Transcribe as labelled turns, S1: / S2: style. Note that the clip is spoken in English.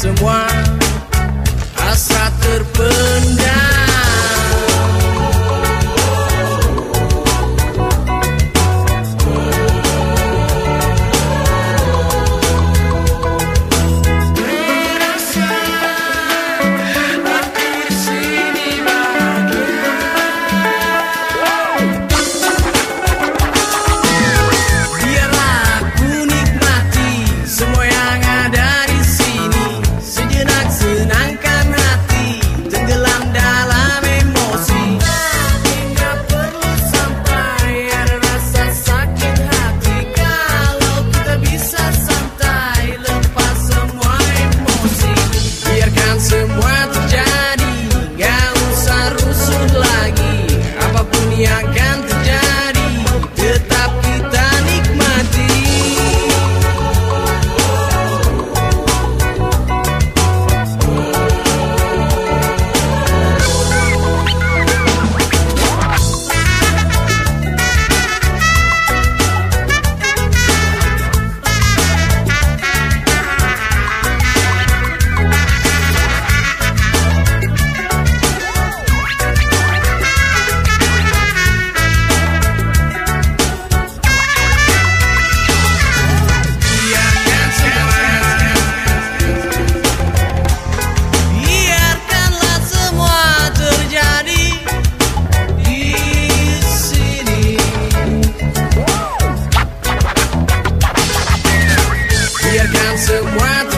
S1: some wine. grind